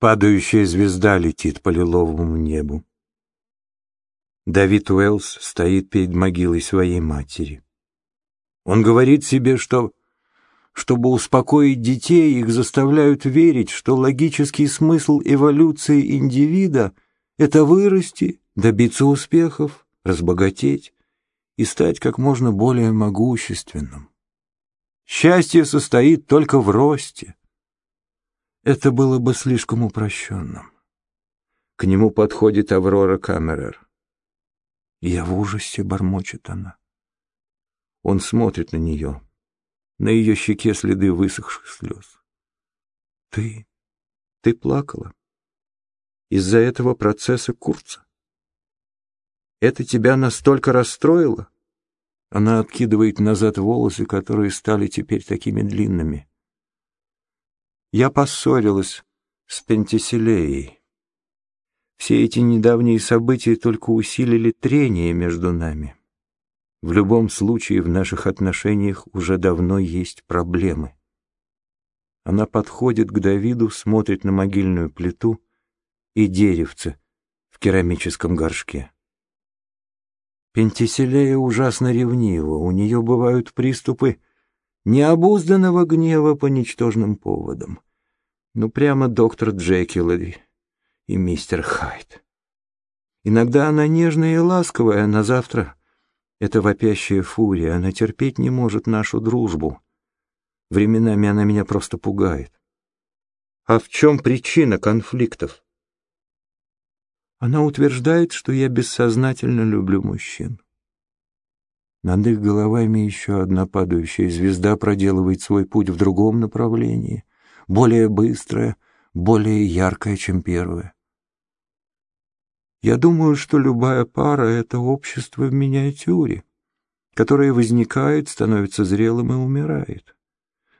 Падающая звезда летит по лиловому небу. Давид Уэллс стоит перед могилой своей матери. Он говорит себе, что, чтобы успокоить детей, их заставляют верить, что логический смысл эволюции индивида — это вырасти, добиться успехов, разбогатеть и стать как можно более могущественным. Счастье состоит только в росте, это было бы слишком упрощенным. К нему подходит Аврора Камерер. «Я в ужасе», — бормочет она. Он смотрит на нее. На ее щеке следы высохших слез. «Ты... ты плакала? Из-за этого процесса Курца? Это тебя настолько расстроило?» Она откидывает назад волосы, которые стали теперь такими длинными. Я поссорилась с Пентиселеей. Все эти недавние события только усилили трение между нами. В любом случае в наших отношениях уже давно есть проблемы. Она подходит к Давиду, смотрит на могильную плиту и деревце в керамическом горшке. Пентиселея ужасно ревнива, у нее бывают приступы необузданного гнева по ничтожным поводам. Ну, прямо доктор Джекил и, мистер Хайд. Иногда она нежная и ласковая, а на завтра это вопящая фурия, она терпеть не может нашу дружбу. Временами она меня просто пугает. А в чем причина конфликтов? Она утверждает, что я бессознательно люблю мужчин. Над их головами еще одна падающая звезда проделывает свой путь в другом направлении, более быстрое, более яркое, чем первое. Я думаю, что любая пара — это общество в миниатюре, которое возникает, становится зрелым и умирает.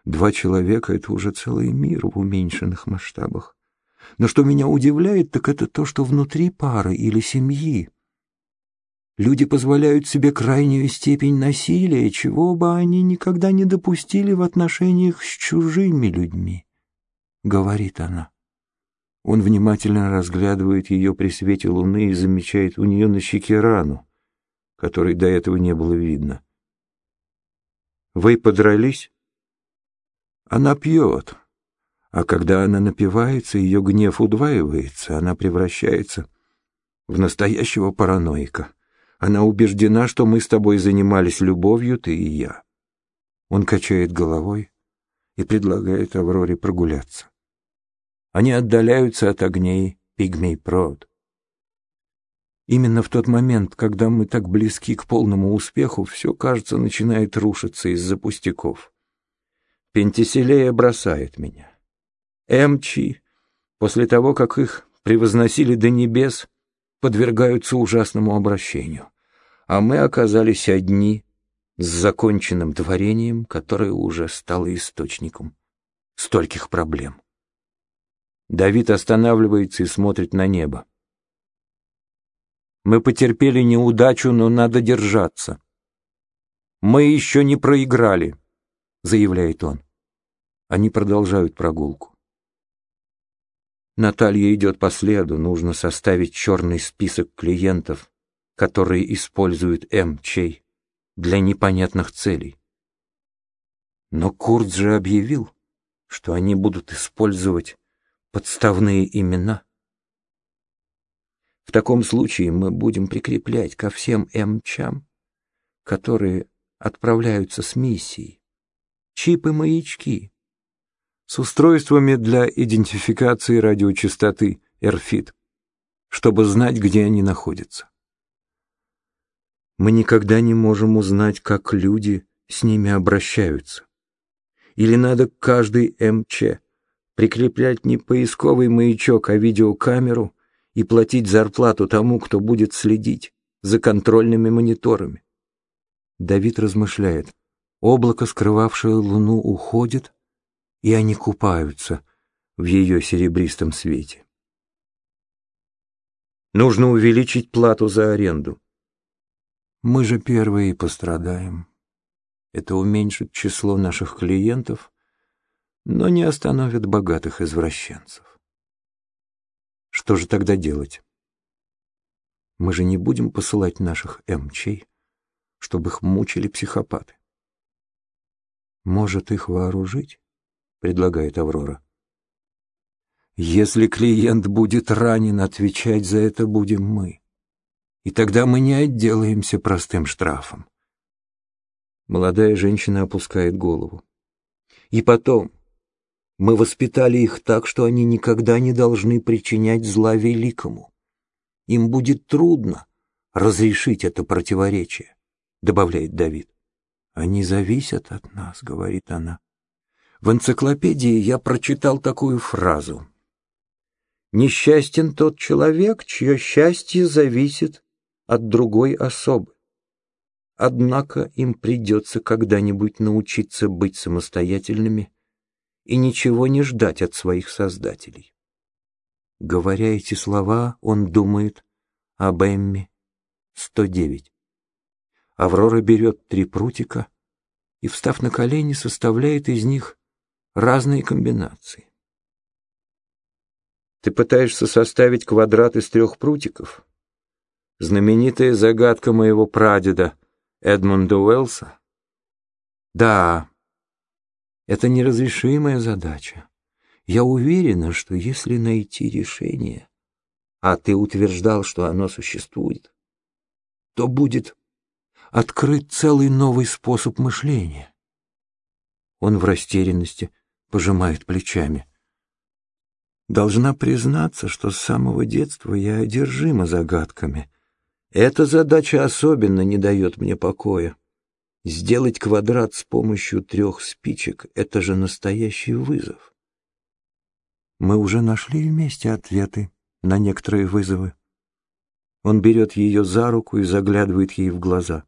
Два человека — это уже целый мир в уменьшенных масштабах. Но что меня удивляет, так это то, что внутри пары или семьи Люди позволяют себе крайнюю степень насилия, чего бы они никогда не допустили в отношениях с чужими людьми, — говорит она. Он внимательно разглядывает ее при свете луны и замечает у нее на щеке рану, которой до этого не было видно. «Вы подрались?» Она пьет, а когда она напивается, ее гнев удваивается, она превращается в настоящего параноика. Она убеждена, что мы с тобой занимались любовью, ты и я. Он качает головой и предлагает Авроре прогуляться. Они отдаляются от огней Пигмей-Прод. Именно в тот момент, когда мы так близки к полному успеху, все, кажется, начинает рушиться из-за пустяков. Пентиселея бросает меня. Эмчи, после того, как их превозносили до небес, подвергаются ужасному обращению, а мы оказались одни с законченным творением, которое уже стало источником стольких проблем. Давид останавливается и смотрит на небо. Мы потерпели неудачу, но надо держаться. Мы еще не проиграли, заявляет он. Они продолжают прогулку. Наталья идет по следу, нужно составить черный список клиентов, которые используют МЧ для непонятных целей. Но Курт же объявил, что они будут использовать подставные имена. В таком случае мы будем прикреплять ко всем МЧам, которые отправляются с миссией, чипы-маячки, с устройствами для идентификации радиочастоты РФИД, чтобы знать, где они находятся. Мы никогда не можем узнать, как люди с ними обращаются. Или надо к каждой МЧ прикреплять не поисковый маячок, а видеокамеру и платить зарплату тому, кто будет следить за контрольными мониторами. Давид размышляет. Облако, скрывавшее Луну, уходит, и они купаются в ее серебристом свете. Нужно увеличить плату за аренду. Мы же первые пострадаем. Это уменьшит число наших клиентов, но не остановит богатых извращенцев. Что же тогда делать? Мы же не будем посылать наших МЧей, чтобы их мучили психопаты. Может, их вооружить? Предлагает Аврора. Если клиент будет ранен, отвечать за это будем мы. И тогда мы не отделаемся простым штрафом. Молодая женщина опускает голову. И потом, мы воспитали их так, что они никогда не должны причинять зла великому. Им будет трудно разрешить это противоречие, добавляет Давид. Они зависят от нас, говорит она. В энциклопедии я прочитал такую фразу. Несчастен тот человек, чье счастье зависит от другой особы. Однако им придется когда-нибудь научиться быть самостоятельными и ничего не ждать от своих создателей. Говоря эти слова, он думает об Эмми 109. Аврора берет три прутика и, встав на колени, составляет из них разные комбинации. Ты пытаешься составить квадрат из трех прутиков? Знаменитая загадка моего прадеда Эдмунда Уэллса? Да, это неразрешимая задача. Я уверена, что если найти решение, а ты утверждал, что оно существует, то будет открыт целый новый способ мышления. Он в растерянности пожимает плечами. Должна признаться, что с самого детства я одержима загадками. Эта задача особенно не дает мне покоя. Сделать квадрат с помощью трех спичек — это же настоящий вызов. Мы уже нашли вместе ответы на некоторые вызовы. Он берет ее за руку и заглядывает ей в глаза.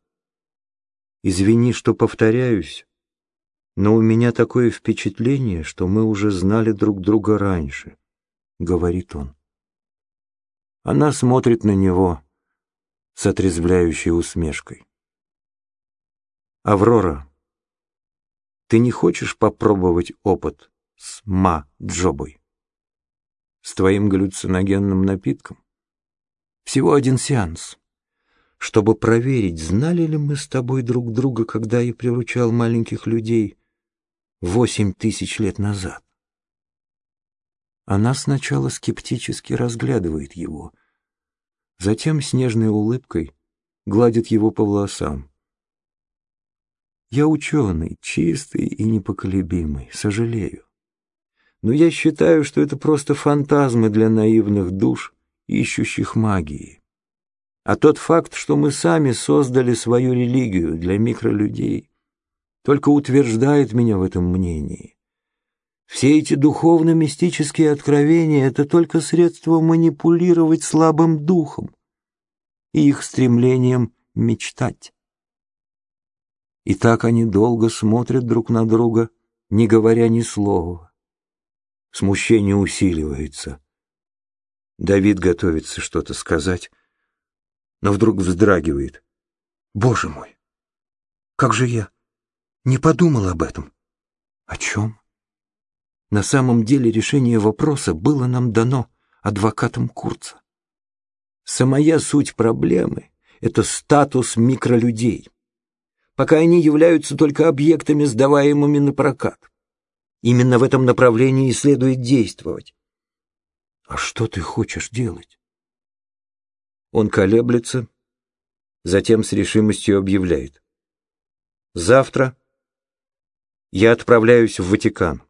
«Извини, что повторяюсь, но у меня такое впечатление, что мы уже знали друг друга раньше говорит он. Она смотрит на него с отрезвляющей усмешкой. «Аврора, ты не хочешь попробовать опыт с ма-джобой? С твоим галлюциногенным напитком? Всего один сеанс, чтобы проверить, знали ли мы с тобой друг друга, когда я приручал маленьких людей восемь тысяч лет назад. Она сначала скептически разглядывает его, затем с нежной улыбкой гладит его по волосам. Я ученый, чистый и непоколебимый, сожалею. Но я считаю, что это просто фантазмы для наивных душ, ищущих магии. А тот факт, что мы сами создали свою религию для микролюдей, только утверждает меня в этом мнении. Все эти духовно-мистические откровения — это только средство манипулировать слабым духом и их стремлением мечтать. И так они долго смотрят друг на друга, не говоря ни слова. Смущение усиливается. Давид готовится что-то сказать, но вдруг вздрагивает. «Боже мой! Как же я не подумал об этом!» «О чем?» На самом деле решение вопроса было нам дано адвокатом Курца. Самая суть проблемы — это статус микролюдей. Пока они являются только объектами, сдаваемыми на прокат. Именно в этом направлении и следует действовать. А что ты хочешь делать? Он колеблется, затем с решимостью объявляет. Завтра я отправляюсь в Ватикан.